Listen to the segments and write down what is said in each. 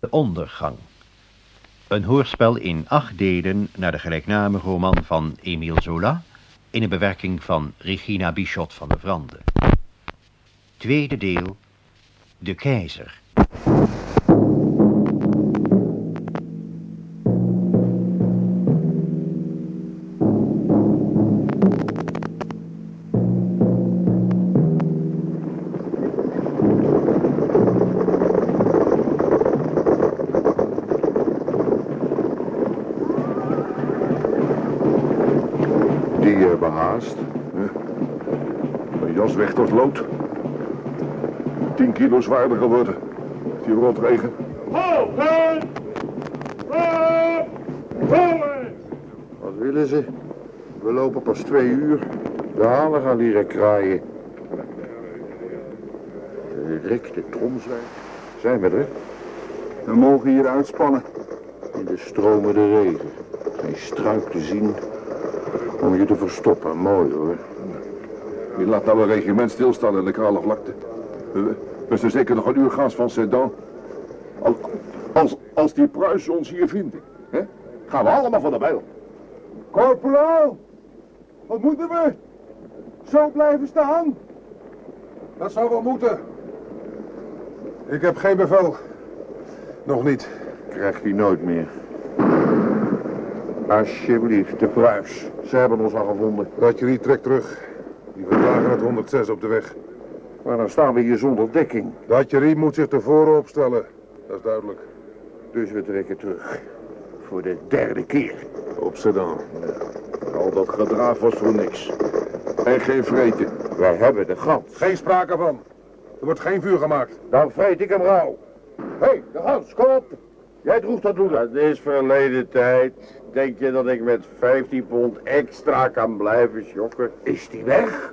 De ondergang. Een hoorspel in acht delen naar de gelijknamige roman van Emile Zola... in een bewerking van Regina Bichot van der Vrande. Tweede deel. De keizer. Kilo zwaarder geworden. Die rotregen. Wat willen ze? We lopen pas twee uur. De halen gaan leren kraaien. Rick, de tromzwijg. Zijn we er? We mogen hier uitspannen. In de stromende regen. Geen struik te zien om je te verstoppen. Mooi hoor. Je laat nou een regiment stilstaan in de kale vlakte. We, we zijn zeker nog een uur gaans van Sedan. Als, als, als die Pruisen ons hier vinden, hè, gaan we allemaal van de bijl. Corporaal, wat moeten we? Zo blijven staan? Dat zou wel moeten. Ik heb geen bevel. Nog niet. Krijgt hij nooit meer. Alsjeblieft, de Pruis. Ze hebben ons al gevonden. Ratjerie, trek terug. Die verdragen het 106 op de weg. Maar dan staan we hier zonder dekking. De artillerie moet zich tevoren opstellen. Dat is duidelijk. Dus we trekken terug. Voor de derde keer. Op Sedan. Al dat gedraaf was voor niks. En geen vreten. Wij hebben de gans. Geen sprake van. Er wordt geen vuur gemaakt. Dan vreet ik hem rauw. Hé, hey, de gans, kom op. Jij droeg dat loeder. Het is verleden tijd. Denk je dat ik met 15 pond extra kan blijven sjokken? Is die weg?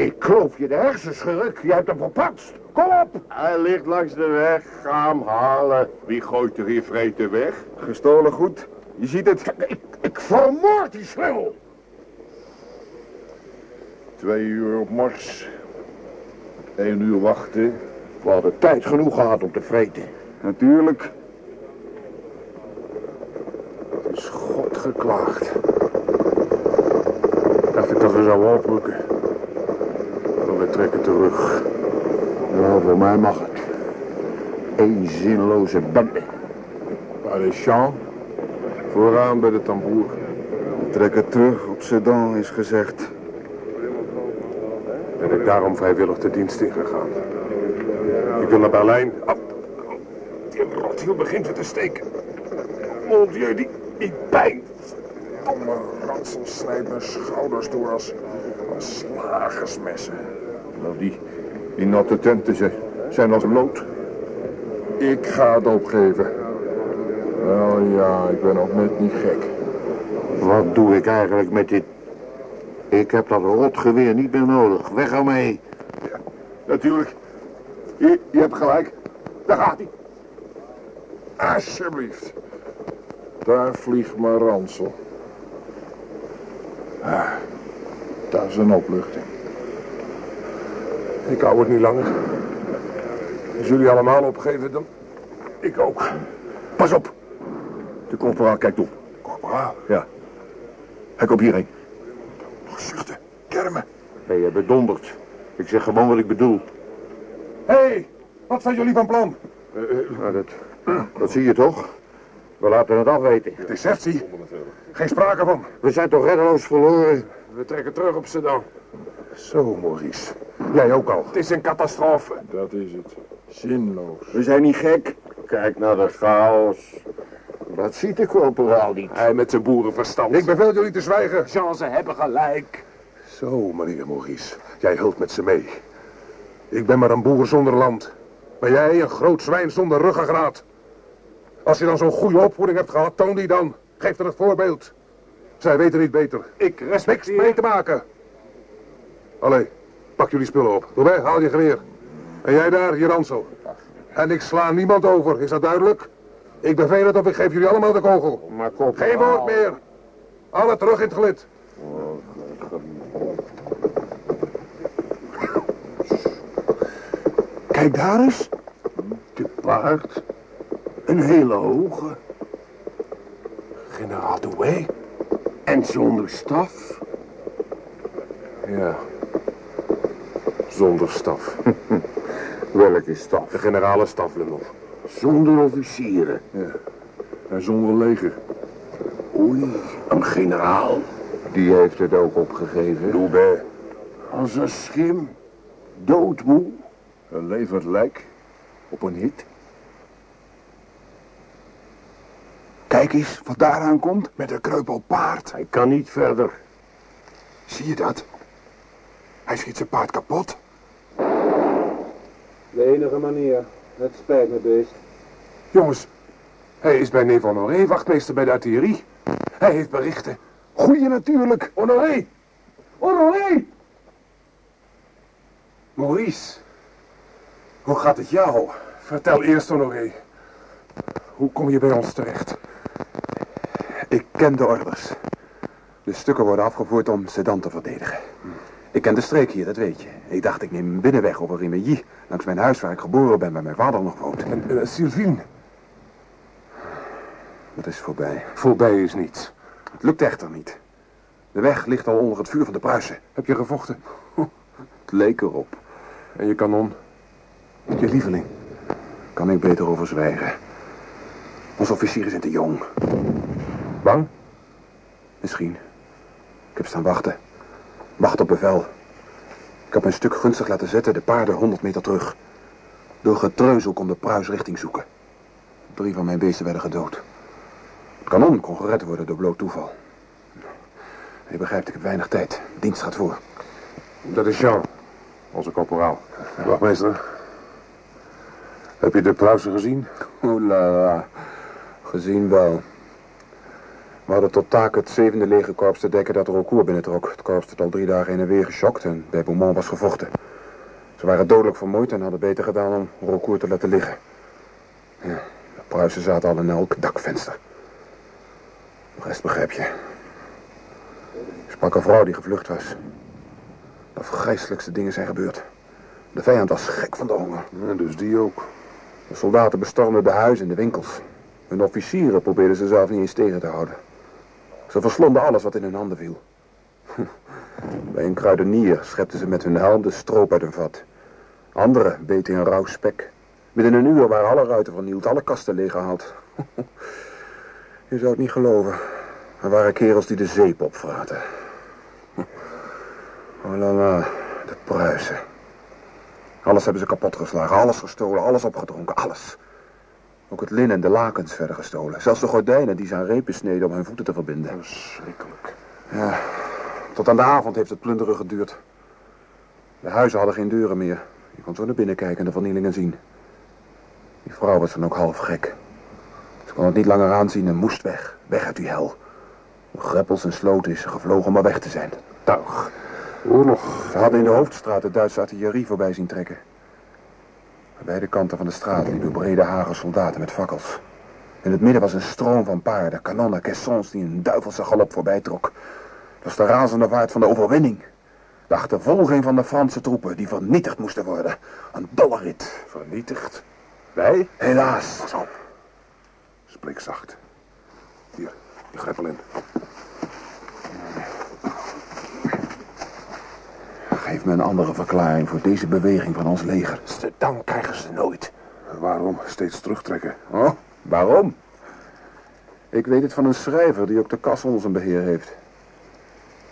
Ik kloof je de hersenschurk. Je hebt hem verpatst. Kom op. Hij ligt langs de weg. Ga hem halen. Wie gooit er hier vreten weg? Gestolen goed. Je ziet het. Ik, ik vermoord die schreeuw. Twee uur op mars. Eén uur wachten. We hadden tijd genoeg gehad om te vreten. Natuurlijk. Het is God geklaagd. Dacht ik dat we zouden oprukken. Trekken terug. Nou, voor mij mag het. Eén zinloze bende. Jean? Vooraan bij de tamboer. Trekken terug op Sedan, is gezegd. Ben ik daarom vrijwillig de dienst ingegaan. Ik wil naar Berlijn. Oh, die rothiel begint weer te steken. Mon dieu, die, die pijn. Domme ransels snijdt mijn schouders door als, als slagersmessen. Nou, die, die natte tenten zijn, zijn als lood. Ik ga het opgeven. Wel ja, ik ben ook net niet gek. Wat doe ik eigenlijk met dit? Ik heb dat rotgeweer niet meer nodig. Weg ermee. Natuurlijk. Je, je hebt gelijk. Daar gaat hij. Alsjeblieft. Daar vliegt mijn ransel. Ah, dat is een opluchting. Ik hou het niet langer. Als jullie allemaal opgeven, dan ik ook. Pas op. De corporaal kijkt op. Corporaal, Ja. Hij komt hierheen. gezuchten, kermen. Ben je bedonderd? Ik zeg gewoon wat ik bedoel. Hé, hey, wat zijn jullie van plan? Nou, dat, dat zie je toch? We laten het afweten. Desertie? Geen sprake van. We zijn toch reddeloos verloren? We trekken terug op Sedan. Zo, Maurice. Jij ook al. Het is een catastrofe. Dat is het. Zinloos. We zijn niet gek. Kijk naar de chaos. Dat ziet de corporaal niet. Hij met zijn boerenverstand. Ik beveel jullie te zwijgen. Jean, ze hebben gelijk. Zo, meneer Maurice. Jij hult met ze mee. Ik ben maar een boer zonder land. Maar jij een groot zwijn zonder ruggengraat. Als je dan zo'n goede opvoeding hebt gehad, toon die dan. Geef er het voorbeeld. Zij weten niet beter. Ik Niks mee te maken. Allee, pak jullie spullen op. Doe bij, haal je geweer. En jij daar, je ransel. En ik sla niemand over, is dat duidelijk? Ik beveel het of ik geef jullie allemaal de kogel. Maar kop. Geen woord meer. Alle terug in het gelid. Kijk daar eens. De paard. Een hele hoge. Generaal Douai? En zonder staf. Ja. Zonder staf. Welke staf? De generale staflungel. Zonder officieren. Ja. En zonder leger. Oei, een generaal. Die heeft het ook opgegeven. Loubert. Als een schim. Doodmoe. Een levend lijk. Op een hit. Kijk eens wat daaraan komt met een kreupel paard. Hij kan niet verder. Zie je dat? Hij schiet zijn paard kapot. De enige manier. Het spijt me, beest. Jongens, hij is bij neef Honoré, wachtmeester bij de artillerie. Hij heeft berichten. Goeie natuurlijk. Honoré! Honoré! Maurice, hoe gaat het jou? Vertel eerst, Honoré. Hoe kom je bij ons terecht? Ik ken de orders. De stukken worden afgevoerd om Sedan te verdedigen. Ik ken de streek hier, dat weet je. Ik dacht, ik neem een binnenweg over Rimilly, langs mijn huis waar ik geboren ben, waar mijn vader nog woont. En uh, Sylvine? Dat is voorbij. Voorbij is niets. Het lukt echter niet. De weg ligt al onder het vuur van de Pruisen. Heb je gevochten? Het leek erop. En je kanon? Je lieveling. Kan ik beter over zwijgen. Onze officieren zijn te jong. Bang? Misschien. Ik heb staan wachten. Wacht op bevel. Ik heb een stuk gunstig laten zetten, de paarden 100 meter terug. Door getreuzel kon de pruis richting zoeken. Drie van mijn beesten werden gedood. Het kanon kon gered worden door bloot toeval. Je begrijpt, ik heb weinig tijd. Dienst gaat voor. Dat is Jean, onze corporaal. Wachtmeester. Heb je de Pruisen gezien? Oeh la la. Gezien wel. We hadden tot taak het zevende legerkorps te dekken dat Rocourt binnentrok. Het korps had al drie dagen heen en weer geschokt en bij Beaumont was gevochten. Ze waren dodelijk vermoeid en hadden beter gedaan om Rocourt te laten liggen. Ja, de Pruisen zaten al in elk dakvenster. De rest begrijp je. Ik sprak een vrouw die gevlucht was. De afgrijselijkste dingen zijn gebeurd. De vijand was gek van de honger. Ja, dus die ook. De soldaten bestormden de huizen en de winkels. Hun officieren probeerden ze zelf niet eens tegen te houden. Ze verslonden alles wat in hun handen viel. Bij een kruidenier schepten ze met hun helm de stroop uit een vat. Anderen beten in rauw spek. Binnen een uur waren alle ruiten vernield, alle kasten leeggehaald. Je zou het niet geloven. Er waren kerels die de zeep opvraten. Oh la de Pruisen. Alles hebben ze kapot geslagen, alles gestolen, alles opgedronken, alles. Ook het linnen en de lakens verder gestolen. Zelfs de gordijnen die ze aan repen sneden om hun voeten te verbinden. Verschrikkelijk. Ja, tot aan de avond heeft het plunderen geduurd. De huizen hadden geen deuren meer. Je kon zo naar binnen kijken en de vernielingen zien. Die vrouw was dan ook half gek. Ze kon het niet langer aanzien en moest weg. Weg uit die hel. Door greppels en sloten is ze gevlogen om maar weg te zijn. Tuig. Oorlog. Ze hadden in de hoofdstraat de Duitse artillerie voorbij zien trekken. Aan beide kanten van de straat liepen brede hagen soldaten met fakkels. In het midden was een stroom van paarden, kanonnen, caissons die een duivelse galop voorbij trok. Dat was de razende vaart van de overwinning. De achtervolging van de Franse troepen die vernietigd moesten worden. Een dolle rit. Vernietigd. Wij? Helaas. Pas op. Spreek zacht. Hier, je grijp al in. Geef me een andere verklaring voor deze beweging van ons leger. Dan krijgen ze nooit. Waarom steeds terugtrekken? Oh, waarom? Ik weet het van een schrijver die ook de kas onder zijn beheer heeft.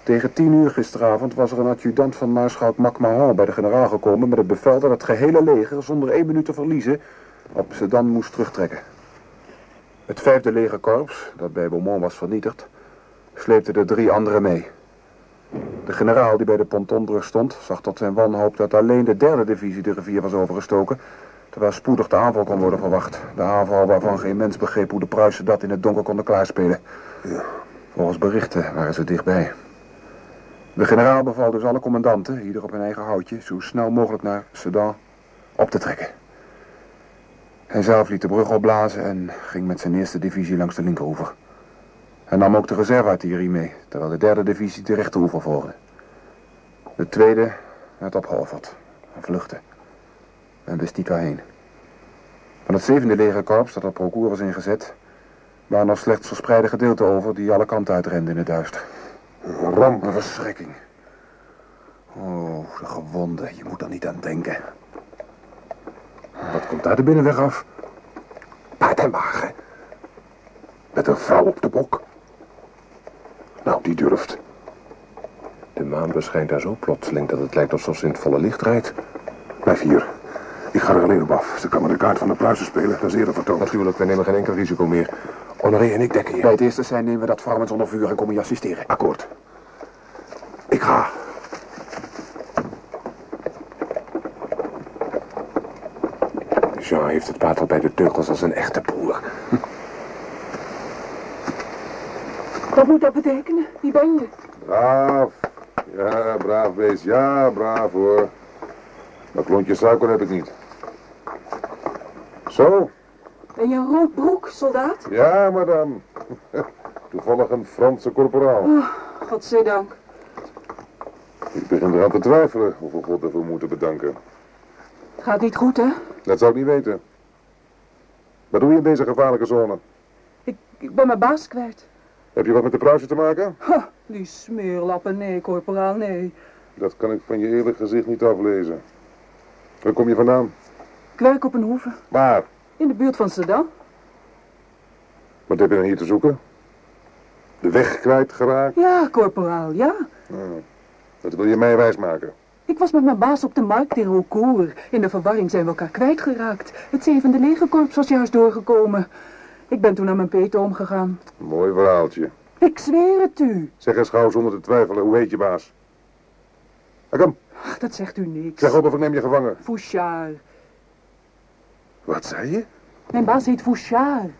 Tegen tien uur gisteravond was er een adjudant van maarschalk Macmahon bij de generaal gekomen met het bevel dat het gehele leger zonder één minuut te verliezen op Sedan moest terugtrekken. Het vijfde legerkorps, dat bij Beaumont was vernietigd, sleepte de drie anderen mee. De generaal die bij de pontonbrug stond, zag tot zijn wanhoop dat alleen de derde divisie de rivier was overgestoken, terwijl spoedig de aanval kon worden verwacht. De aanval waarvan geen mens begreep hoe de Pruisen dat in het donker konden klaarspelen. Ja. Volgens berichten waren ze dichtbij. De generaal beval dus alle commandanten, ieder op hun eigen houtje, zo snel mogelijk naar Sedan op te trekken. Hij zelf liet de brug opblazen en ging met zijn eerste divisie langs de linkeroever. Hij nam ook de reserveartillerie mee, terwijl de derde divisie de rechteroever volgde. De tweede werd opgeofferd en vluchtte. En wist niet waarheen. Van het zevende legerkorps dat op Procour was ingezet... waren nog slechts verspreide gedeelten over die alle kanten uitrenden in het duister. Ramp, verschrikking. Oh, de gewonden. Je moet er niet aan denken. Wat komt daar de binnenweg af? Paard en wagen. Met een vrouw op de bok. Nou, die durft. De maan beschijnt daar zo plotseling dat het lijkt alsof ze in het volle licht rijdt. Blijf hier. Ik ga er alleen op af. Ze kan me de kaart van de Pruisen spelen. Dat is eerder vertoond. Natuurlijk, we nemen geen enkel risico meer. Honoré en ik dekken je. Bij het eerste zijn nemen we dat vrouwens onder vuur en komen je assisteren. Akkoord. Ik ga. Jean heeft het paard al bij de teugels als een echte broer. Wat moet dat betekenen? Wie ben je? Braaf. Ja, braaf wees. Ja, braaf hoor. Maar klontje suiker heb ik niet. Zo? Ben je een rood broek, soldaat? Ja, madame. Toevallig een Franse korporaal. Oh, godzijdank. Ik begin eraan te twijfelen of we God ervoor moeten bedanken. Het gaat niet goed, hè? Dat zou ik niet weten. Wat doe je in deze gevaarlijke zone? Ik, ik ben mijn baas kwijt. Heb je wat met de Pruisen te maken? Ha, die smeerlappen, nee, corporaal, nee. Dat kan ik van je eerlijk gezicht niet aflezen. Waar kom je vandaan? Ik werk op een hoeve. Waar? In de buurt van Sedan. Wat heb je dan hier te zoeken? De weg kwijtgeraakt? Ja, corporaal, ja. Nou, dat wil je mij wijsmaken. Ik was met mijn baas op de markt in Rocourt. In de verwarring zijn we elkaar kwijtgeraakt. Het zevende legerkorps was juist doorgekomen. Ik ben toen naar mijn peetoom gegaan. Mooi verhaaltje. Ik zweer het u. Zeg eens gauw zonder te twijfelen, hoe heet je baas? Kom, Ach, dat zegt u niks. zeg op of ik neem je gevangen. Fouchard. Wat zei je? Mijn baas heet Fouchard.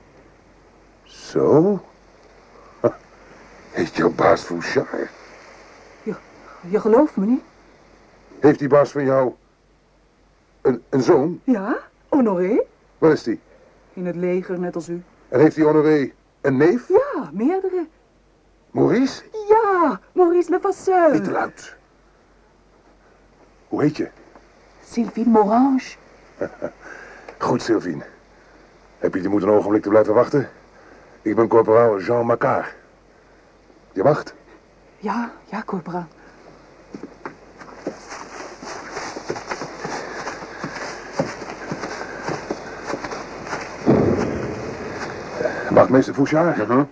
Zo? Ha, Heet jouw baas Fouchard? Je gelooft me niet? Heeft die baas van jou een, een zoon? Ja, Honoré. Waar is die? In het leger, net als u. En heeft die Honoré een neef? Ja, meerdere. Maurice? Ja, Maurice Levasseur. Niet te luid. Hoe heet je? Sylvie Morange. Goed, Sylvine. Heb je de moed een ogenblik te blijven wachten? Ik ben corporaal Jean Macquart. Je wacht. Ja, ja, corporaal. Wachtmeester Fouchard.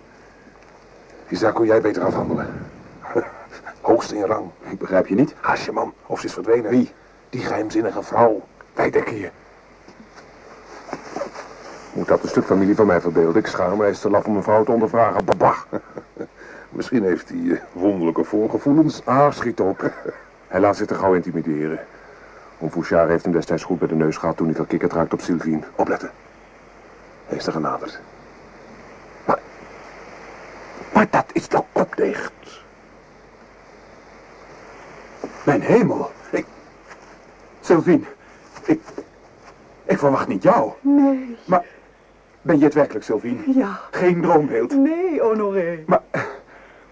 Die zaak kon jij beter afhandelen. Hoogst in rang. Ik begrijp je niet. Haasje man, of ze is verdwenen. Wie? Die geheimzinnige vrouw. Wij dekken je. Moet dat een stuk familie van mij verbeelden? Ik schaam mij te laf om een vrouw te ondervragen. Babach. Misschien heeft hij eh, wonderlijke voorgevoelens. Ah, schiet op. Hij laat zich te gauw intimideren. Oom Fouchard heeft hem destijds goed bij de neus gehad toen hij verkikkerd raakte op Sylvine. Opletten. Hij is er genaderd. Maar, dat is toch ook dicht. Mijn hemel. Ik... Sylvine, ik... Ik verwacht niet jou. Nee. Maar ben je het werkelijk, Sylvine? Ja. Geen droombeeld. Nee, Honoré. Maar,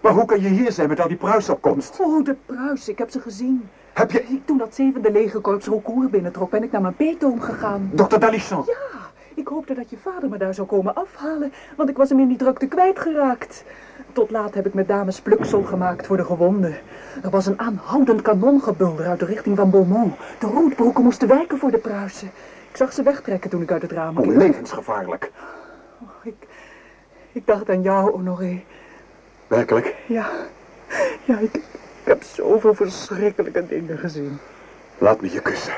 maar hoe kan je hier zijn met al die pruisopkomst? Oh, de pruis, ik heb ze gezien. Heb je Toen dat zevende legerkorps Rocourt binnentrok, ben ik naar mijn peetoom gegaan. dokter Dalisson? Ja, ik hoopte dat je vader me daar zou komen afhalen, want ik was hem in die drukte kwijtgeraakt. Tot laat heb ik met dames pluksel gemaakt voor de gewonden. Er was een aanhoudend kanongebulder uit de richting van Beaumont. De roodbroeken moesten wijken voor de Pruisen. Ik zag ze wegtrekken toen ik uit het raam Oh, keek. levensgevaarlijk. Ik, ik dacht aan jou, Honoré. Werkelijk? Ja, ja, ik, ik heb zoveel verschrikkelijke dingen gezien. Laat me je kussen.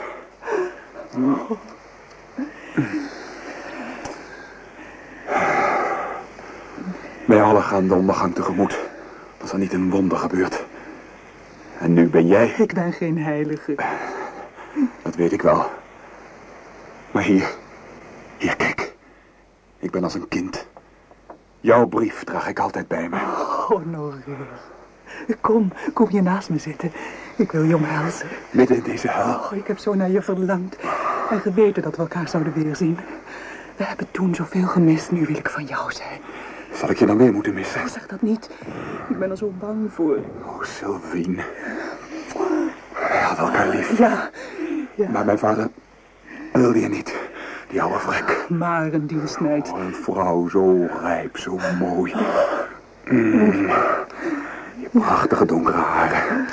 Wij allen gaan de ondergang tegemoet. Als er niet een wonder gebeurt. En nu ben jij... Ik ben geen heilige. Dat weet ik wel. Maar hier... Hier, kijk. Ik ben als een kind. Jouw brief draag ik altijd bij me. Honoré. Kom, kom hier naast me zitten. Ik wil je omhelzen. Midden in deze hel. Oh, ik heb zo naar je verlangd. En geweten dat we elkaar zouden weerzien. We hebben toen zoveel gemist, nu wil ik van jou zijn. Zal ik je dan weer moeten missen? Oh, zeg dat niet. Ik ben er zo bang voor. Oh, Sylvine. Wij hadden elkaar lief. Ja, Maar mijn vader wilde je niet. die oude vrek. Maar een dienstmeid. Oh, een vrouw zo rijp, zo mooi. Mm. Die prachtige donkere haren.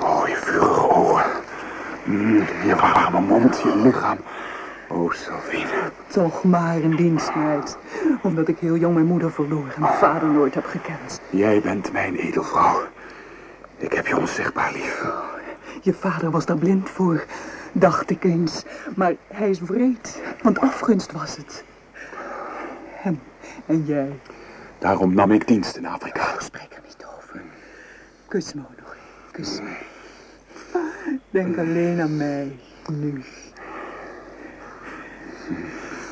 Oh, je vurige ogen. Mm, je warme mond, je lichaam. Oh, Sylvine. Toch maar een dienstmeid. Omdat ik heel jong mijn moeder verloor en mijn vader nooit heb gekend. Jij bent mijn edelvrouw. Ik heb je onzichtbaar lief. Je vader was daar blind voor, dacht ik eens. Maar hij is wreed, want afgunst was het. En, en jij? Daarom nam ik dienst in Afrika. Spreek er niet over. Kus me, nog. Kus me. Denk alleen aan mij, nu.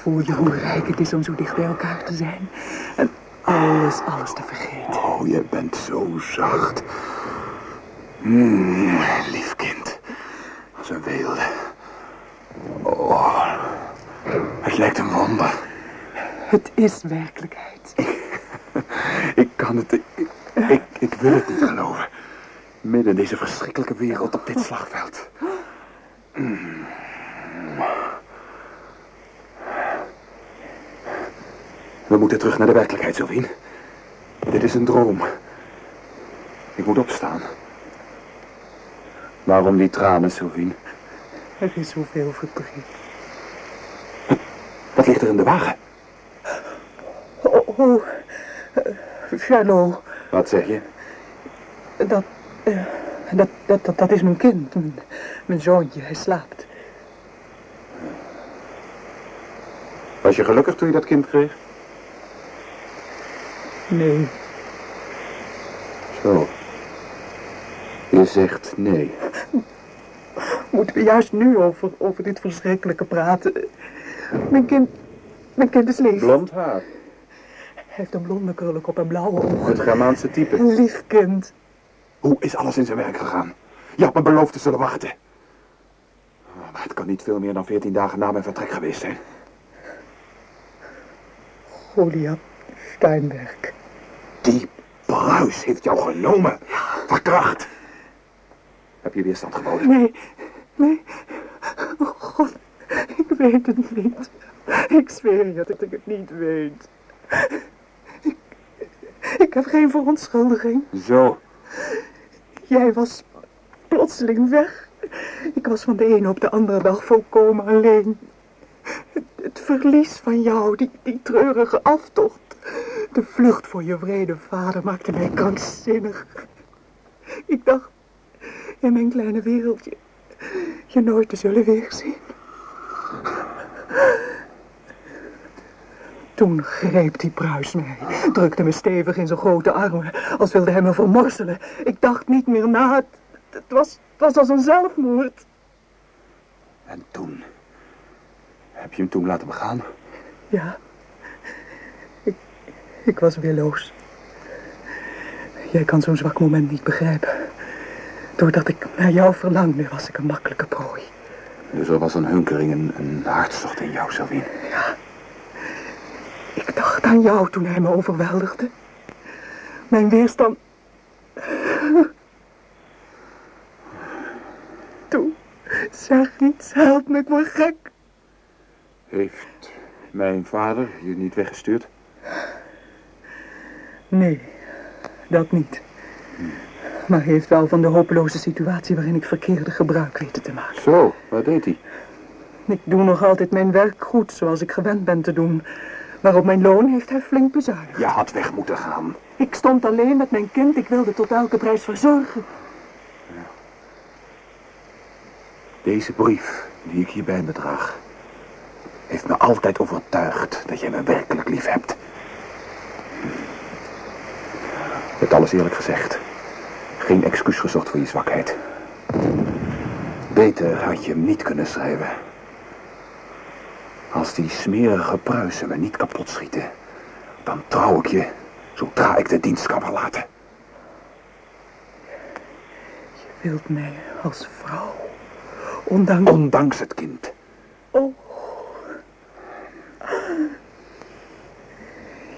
Voel je hoe rijk het is om zo dicht bij elkaar te zijn? En alles, alles te vergeten. Oh, je bent zo zacht. Mm, lief kind. Als een weelde. Oh, het lijkt een wonder. Het is werkelijkheid. Ik kan het... Ik, ik, ik wil het niet geloven. Midden in deze verschrikkelijke wereld op dit slagveld. Mm. We moeten terug naar de werkelijkheid, Sylvien. Dit is een droom. Ik moet opstaan. Waarom die tranen, Sylvien? Er is zoveel verdriet. Wat ligt er in de wagen? Oh, oh uh, Charlot. Wat zeg je? Dat, uh, dat, dat, dat, dat is mijn kind, mijn, mijn zoontje, hij slaapt. Was je gelukkig toen je dat kind kreeg? Nee. Zo. Je zegt nee. Moeten we juist nu over, over dit verschrikkelijke praten? Mijn kind, mijn kind is lief. Blond haar. Hij heeft een blonde krullen op en blauwe ogen. Het Germaanse type. Een lief kind. Hoe is alles in zijn werk gegaan? Je had me beloofd te zullen wachten. Maar het kan niet veel meer dan veertien dagen na mijn vertrek geweest zijn. Goliath Steinberg. Die bruis heeft jou genomen. Verkracht. Heb je weerstand geboden? Nee, nee. Oh God, ik weet het niet. Ik zweer je dat ik het niet weet. Ik, ik heb geen verontschuldiging. Zo. Jij was plotseling weg. Ik was van de ene op de andere dag volkomen alleen. Het, het verlies van jou, die, die treurige aftocht. De vlucht voor je vrede vader maakte mij krankzinnig. Ik dacht in mijn kleine wereldje je nooit te zullen weerzien. Toen greep die pruis mij, drukte me stevig in zijn grote armen, als wilde hij me vermorselen. Ik dacht niet meer na, het, het, was, het was als een zelfmoord. En toen? Heb je hem toen laten begaan? Ja. Ik, was weerloos. Jij kan zo'n zwak moment niet begrijpen. Doordat ik naar jou verlangde, was ik een makkelijke prooi. Dus er was een hunkering, een, een hartstocht in jou, Sylvien? Ja. Ik dacht aan jou toen hij me overweldigde. Mijn weerstand... Toe, zeg iets, help me, ik word gek. Heeft mijn vader je niet weggestuurd? Nee, dat niet. Maar hij heeft wel van de hopeloze situatie waarin ik verkeerde gebruik weten te maken. Zo, wat deed hij? Ik doe nog altijd mijn werk goed, zoals ik gewend ben te doen. Maar op mijn loon heeft hij flink bezuinigd. Je had weg moeten gaan. Ik stond alleen met mijn kind, ik wilde tot elke prijs verzorgen. Ja. Deze brief, die ik hier bij me draag, heeft me altijd overtuigd dat jij me werkelijk lief hebt. Je hebt alles eerlijk gezegd. Geen excuus gezocht voor je zwakheid. Beter had je hem niet kunnen schrijven. Als die smerige pruisen me niet kapot schieten, dan trouw ik je zodra ik de dienst kan verlaten. Je wilt mij als vrouw, ondanks... Ondanks het kind. Oh.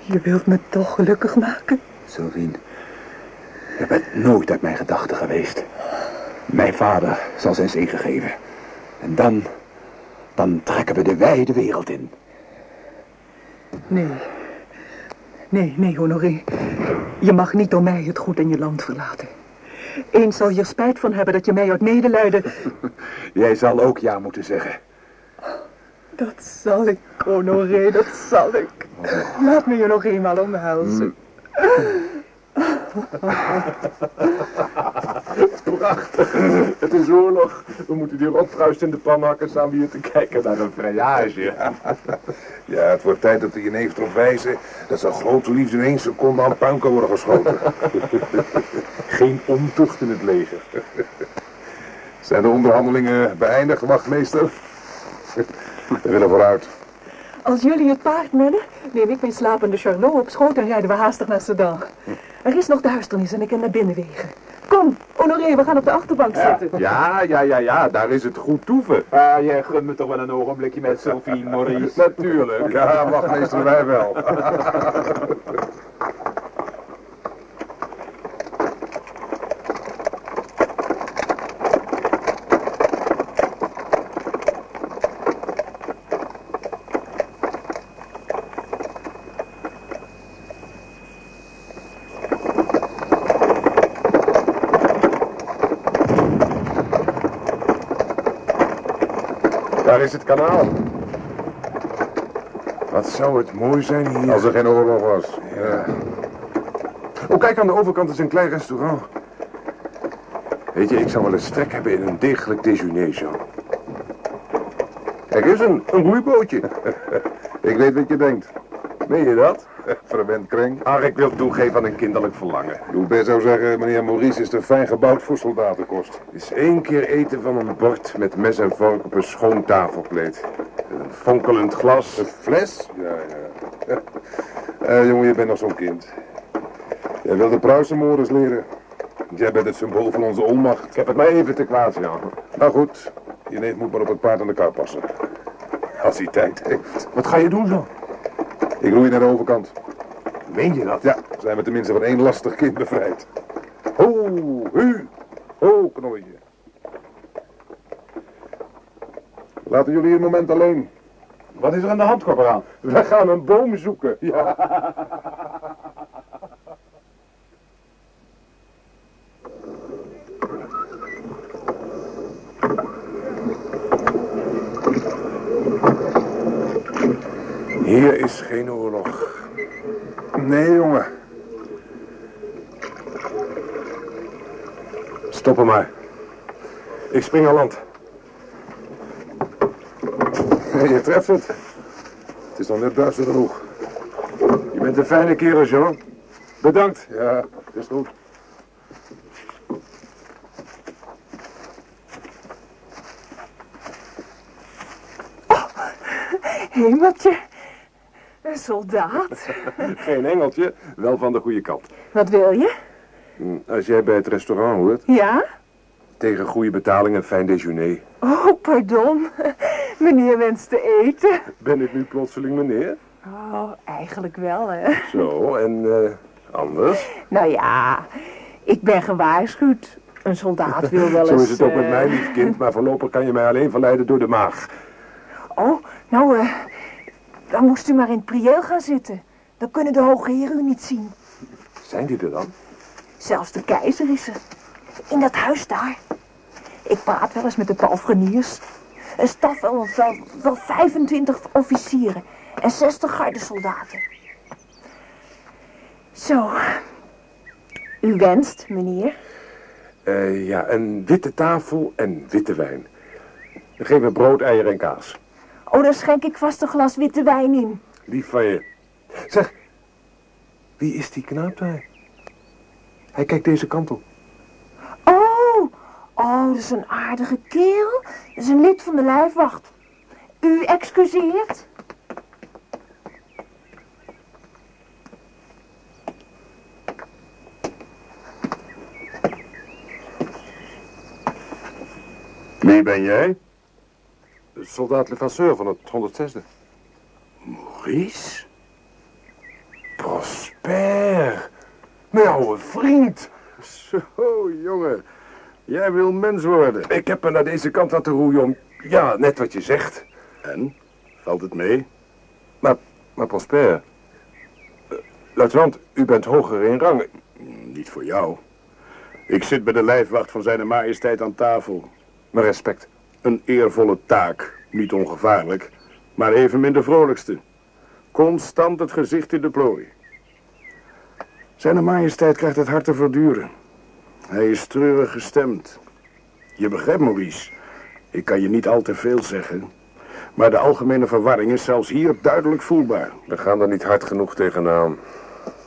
Je wilt me toch gelukkig maken? Sylvien, je bent nooit uit mijn gedachten geweest. Mijn vader zal zijn zegen geven. En dan, Dan trekken we de wijde wereld in. Nee. Nee, nee, Honoré. Je mag niet door mij het goed in je land verlaten. Eens zal je er spijt van hebben dat je mij uit medelijden... Jij zal ook ja moeten zeggen. Dat zal ik, Honoré, dat zal ik. Laat me je nog eenmaal omhelzen. Prachtig. Het is oorlog. We moeten die rotfruist in de pan hakken samen hier te kijken naar een vrijage. Ja, het wordt tijd dat de jenever erop wijzen dat zijn grote liefde in één seconde aan puin kan worden geschoten. Geen ontucht in het leger. Zijn de onderhandelingen beëindigd, wachtmeester? We willen vooruit. Als jullie het paard mennen, neem ik mijn slapende Charlot op schoot en rijden we haastig naar Sedan. Er is nog duisternis en ik kan naar binnen wegen. Kom, Honoré, we gaan op de achterbank zitten. Ja, ja, ja, ja, daar is het goed toeven. Ah, jij gunt me toch wel een ogenblikje met Sophie, Maurice. Natuurlijk. Ja, wachtmeester, wij wel. Daar is het kanaal. Wat zou het mooi zijn hier. Als er geen oorlog was. Ja. Oh, kijk, aan de overkant is een klein restaurant. Weet je, ik zou wel eens trek hebben in een degelijk déjeuner, Jean. Kijk eens, een, een roeibootje. Ik weet wat je denkt. Meen je dat? Verwend. Ach, ik wil toegeven aan een kinderlijk verlangen. Loubet zou zeggen, meneer Maurice is te fijn gebouwd voor soldatenkost. Is één keer eten van een bord met mes en vork op een schoon tafelkleed. Een fonkelend glas. Een fles? Ja, ja. Eh, jongen, je bent nog zo'n kind. Jij wil de Pruisenmores leren. Jij bent het symbool van onze onmacht. Ik heb het maar even te kwaad, Jan. Nou goed, je neef moet maar op het paard aan de kar passen. Als hij tijd heeft. Wat ga je doen zo? Ik roei naar de overkant. Meen je dat? Ja, zijn we tenminste van één lastig kind bevrijd. Ho, hu, ho, knooitje. Laten jullie een moment alleen. Wat is er aan de hand, korporaal? We gaan een boom zoeken. Ja. Hier is geen oorlog. Nee, jongen. Stop hem maar. Ik spring aan land. Je treft het. Het is nog net duister genoeg. Je bent een fijne kerel, Jean. Bedankt. Ja, het is goed. Hemeltje, een soldaat. Geen engeltje, wel van de goede kant. Wat wil je? Hm, Als jij bij het restaurant hoort, Ja? tegen goede betaling een fijn déjeuner. Oh, pardon. Meneer wenst te eten. Ben ik nu plotseling meneer? Oh, eigenlijk wel, hè. Zo, en eh, anders? Nou ja, ik ben gewaarschuwd. Een soldaat wil wel Zo eens... is het ook met eh, mij, lief kind, maar voorlopig kan je mij alleen verleiden door de maag. Oh, nou, eh, dan moest u maar in het prieel gaan zitten. Dan kunnen de hoge heren u niet zien. Zijn die er dan? Zelfs de keizer is er. In dat huis daar. Ik praat wel eens met de palfreniers. Een staf wel, wel, wel 25 officieren en 60 gardesoldaten. Zo. U wenst, meneer? Eh, ja, een witte tafel en witte wijn. Dan geven we brood, eier en kaas. Oh, dan schenk ik vast een glas witte wijn in. Lief van je. Zeg, wie is die knaap daar? Hij kijkt deze kant op. Oh, oh, dat is een aardige kerel. Dat is een lid van de lijfwacht. U excuseert? Wie ben jij? Soldaat Levasseur van het 106e. Maurice? Prosper. Mijn oude vriend. Zo, jongen. Jij wil mens worden. Ik heb me naar deze kant laten roeien om... Ja, net wat je zegt. En? Valt het mee? Maar, maar Prosper... eh, luitenant, u bent hoger in rang. Mm, Niet voor jou. Ik zit bij de lijfwacht van zijn majesteit aan tafel. Mijn respect. Een eervolle taak. Niet ongevaarlijk, maar evenmin de vrolijkste. Constant het gezicht in de plooi. Zijn majesteit krijgt het hard te verduren. Hij is treurig gestemd. Je begrijpt, Maurice. Ik kan je niet al te veel zeggen. Maar de algemene verwarring is zelfs hier duidelijk voelbaar. We gaan er niet hard genoeg tegenaan.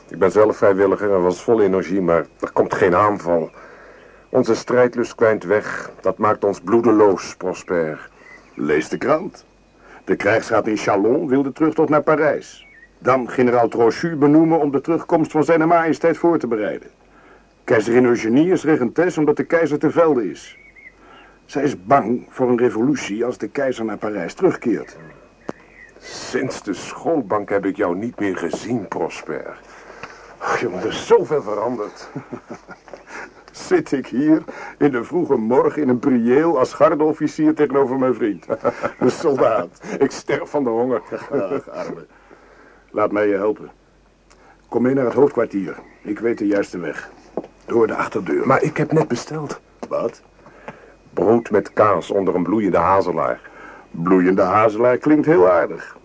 Ik ben zelf vrijwilliger en was vol energie, maar er komt geen aanval. Onze strijdlust kwijnt weg. Dat maakt ons bloedeloos, Prosper. Lees de krant. De krijgsraad in Chalon wilde terugtocht naar Parijs. Dan generaal Trochu benoemen om de terugkomst van zijn majesteit voor te bereiden. Keizerin Eugenie is regentes omdat de keizer te velde is. Zij is bang voor een revolutie als de keizer naar Parijs terugkeert. Sinds de schoolbank heb ik jou niet meer gezien, Prosper. Ach, jongen, er is zoveel veranderd. Zit ik hier in de vroege morgen in een prieel als gardeofficier tegenover mijn vriend. De soldaat. Ik sterf van de honger. Ach, arme. Laat mij je helpen. Kom mee naar het hoofdkwartier. Ik weet de juiste weg. Door de achterdeur. Maar ik heb net besteld. Wat? Brood met kaas onder een bloeiende hazelaar. Bloeiende hazelaar klinkt heel aardig.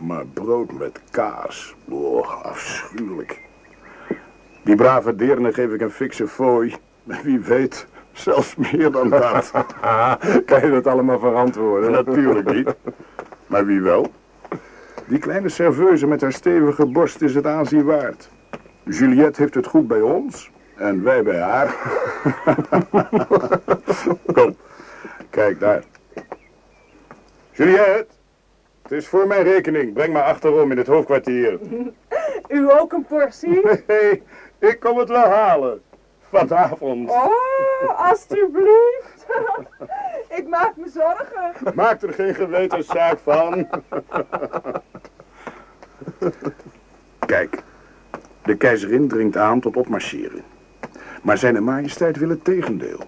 Maar brood met kaas. Oh, afschuwelijk. Die brave deerne geef ik een fikse fooi. Wie weet, zelfs meer dan dat. kan je dat allemaal verantwoorden? Natuurlijk niet. Maar wie wel? Die kleine serveuse met haar stevige borst is het aanzien waard. Juliette heeft het goed bij ons en wij bij haar. Kom, kijk daar. Juliette, het is voor mijn rekening. Breng me achterom in het hoofdkwartier. U ook een portie? Nee, ik kom het wel halen. Vanavond. Oh, alstublieft. Ik maak me zorgen. Maak er geen gewetenszaak van. Kijk, de keizerin dringt aan tot opmarcheren. Maar zijn majesteit wil het tegendeel.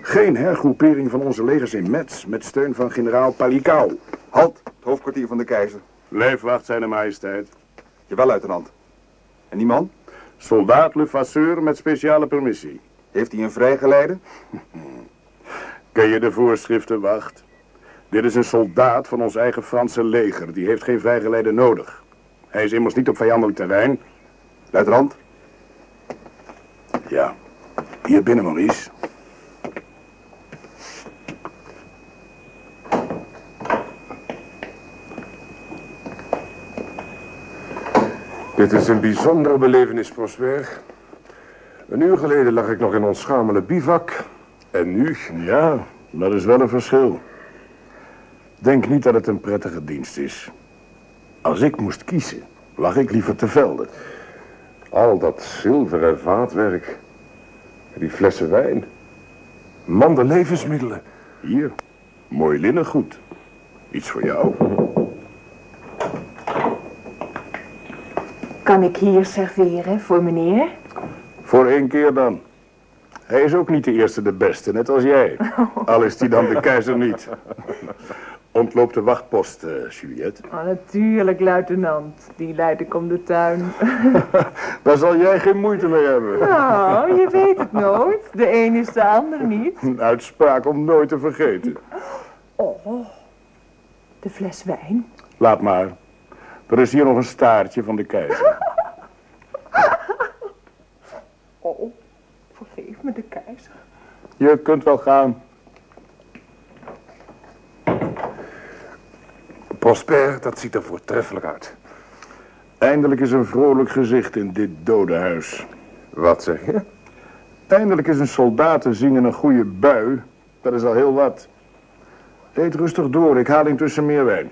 Geen hergroepering van onze legers in Metz met steun van generaal Palikau. Halt, het hoofdkwartier van de keizer. Lijfwacht, zijn majesteit. Jawel, luitenant. En die man? Soldaat Le Vasseur met speciale permissie. Heeft hij een vrijgeleide? Ken je de voorschriften, wacht? Dit is een soldaat van ons eigen Franse leger. Die heeft geen vrijgeleide nodig. Hij is immers niet op vijandelijk terrein. Luitenant? Ja, hier binnen, Maurice. Dit is een bijzondere belevenis, Prosper. Een uur geleden lag ik nog in ons schamele bivak. En nu? Ja, dat is wel een verschil. Denk niet dat het een prettige dienst is. Als ik moest kiezen, lag ik liever te velden. Al dat zilver en vaatwerk. Die flessen wijn. Man, de levensmiddelen. Hier, mooi linnengoed. Iets voor jou. Kan ik hier serveren voor meneer? Voor één keer dan. Hij is ook niet de eerste de beste, net als jij. Al is hij dan de keizer niet. Ontloop de wachtpost, eh, Juliette. Oh, natuurlijk, luitenant. Die leid ik om de tuin. Daar zal jij geen moeite mee hebben. Nou, je weet het nooit. De een is de ander niet. Een uitspraak om nooit te vergeten. Oh, de fles wijn. Laat maar. Er is hier nog een staartje van de keizer. Oh, vergeef me de keizer. Je kunt wel gaan. Prosper, dat ziet er voortreffelijk uit. Eindelijk is een vrolijk gezicht in dit dode huis. Wat zeg je? Eindelijk is een soldaat te zien in een goede bui. Dat is al heel wat. Eet rustig door, ik haal intussen meer wijn.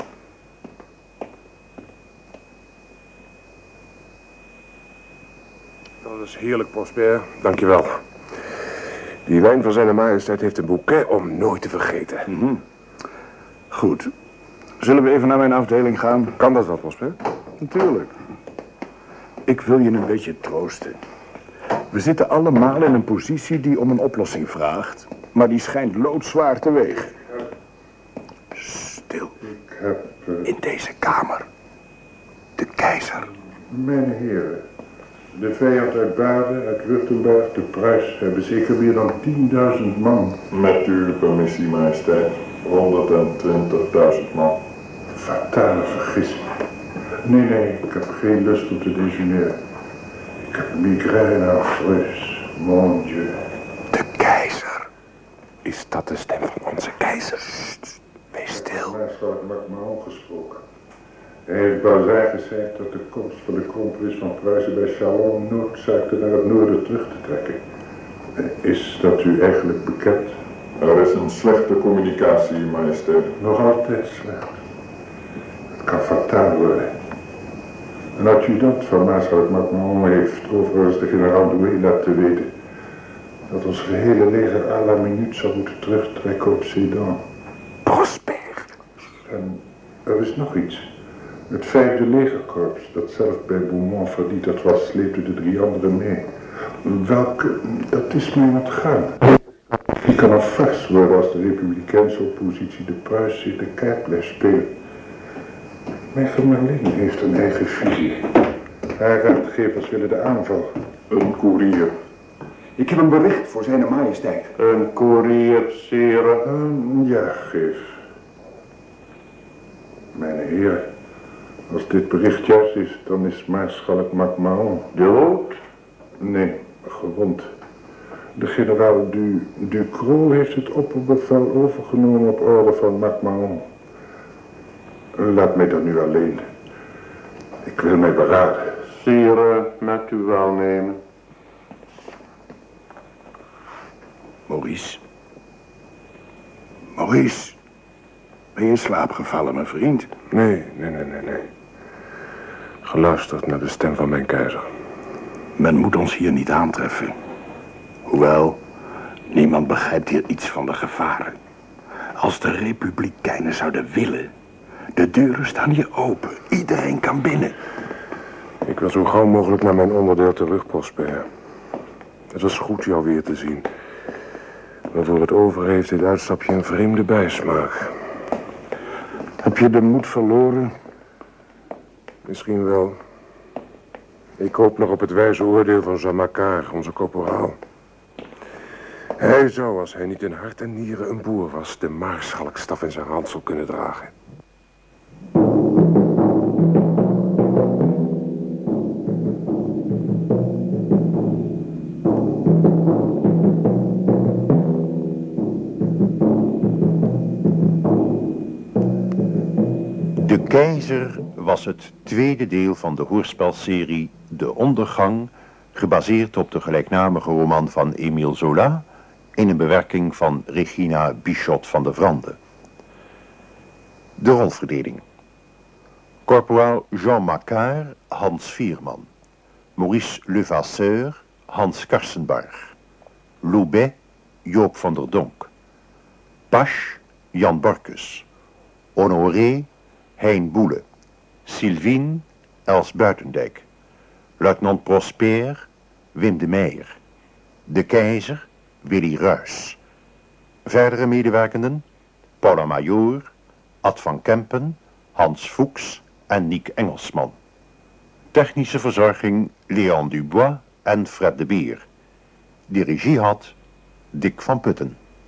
Is heerlijk, Prosper. Dankjewel. Die wijn van zijn majesteit heeft een bouquet om nooit te vergeten. Mhm. Goed. Zullen we even naar mijn afdeling gaan? Kan dat wel, Prosper? Natuurlijk. Ik wil je een beetje troosten. We zitten allemaal in een positie die om een oplossing vraagt. Maar die schijnt loodzwaar te wegen. Stil. Ik heb In deze kamer. De keizer. Mijn heren, de vijand uit Baden, uit Württemberg, de Pruis hebben zeker meer dan 10.000 man. Met uw permissie, majesteit. 120.000 man. Fatale vergissing. Nee, nee, ik heb geen lust om te dejeuneren. Ik heb migraine affreus. Mon dieu. De keizer. Is dat de stem van onze keizer? Sst, wees stil. Maarschalk Macmahon gesproken. Hij heeft Bazin gezegd dat de komst van de kronprins van Pruisen bij Chalon noodzaakte naar het noorden terug te trekken. Is dat u eigenlijk bekend? Er is een slechte communicatie, majesteit. Nog altijd slecht. Het kan fataal worden. Een adjudant van Maarschalk Macmahon heeft overigens de generaal Douai laten weten dat ons gehele leger à la minuut zou moeten terugtrekken op Sedan. Prosper. En er is nog iets. Het vijfde legerkorps, dat zelf bij Beaumont vernietigd was, sleepte de drie anderen mee. Welke, dat is mij wat gaan. Die kan een fars worden als de republikeinse oppositie de Pruis zich de kaart blijft spelen. Mijn gemalin heeft een eigen visie. Haar raadgevers willen de aanval. Een koerier. Ik heb een bericht voor zijn majesteit. Een koerier, sire? ja, geef. Mijn heer, als dit bericht juist is, dan is maarschalk Macmahon dood? Nee, gewond. De generaal Du, Ducrot heeft het opperbevel overgenomen op orde van Macmahon. Laat mij dan nu alleen. Ik wil mij beraden. Sire, met uw welnemen. Maurice. Maurice. Ben je in slaap gevallen, mijn vriend? Nee, nee, nee, nee, nee. Geluisterd naar de stem van mijn keizer. Men moet ons hier niet aantreffen. Hoewel, niemand begrijpt hier iets van de gevaren. Als de republikeinen zouden willen... De deuren staan hier open. Iedereen kan binnen. Ik wil zo gauw mogelijk naar mijn onderdeel terug, Prosper. Het was goed jou weer te zien. Maar voor het over heeft dit uitstapje een vreemde bijsmaak. Heb je de moed verloren? Misschien wel. Ik hoop nog op het wijze oordeel van Jean onze corporaal. Hij zou, als hij niet in hart en nieren een boer was... de maarschalkstaf in zijn ransel kunnen dragen. De Keizer was het tweede deel van de hoorspelserie De Ondergang, gebaseerd op de gelijknamige roman van Émile Zola, in een bewerking van Regina Bichot van de Vrande. De rolverdeling. Corporaal Jean Macquart, Hans Vierman. Maurice Levasseur, Hans Karsenbarg. Loubet, Joop van der Donk. Pache, Jan Borkus. Honoré, Hein Boele. Sylvine, Els Buitendijk. Luitenant Prosper, Wim de Meijer. De Keizer, Willy Ruys. Verdere medewerkenden, Paula Major, Ad van Kempen, Hans Fuchs en Niek Engelsman. Technische verzorging Leon Dubois en Fred de Beer. Die regie had Dick van Putten.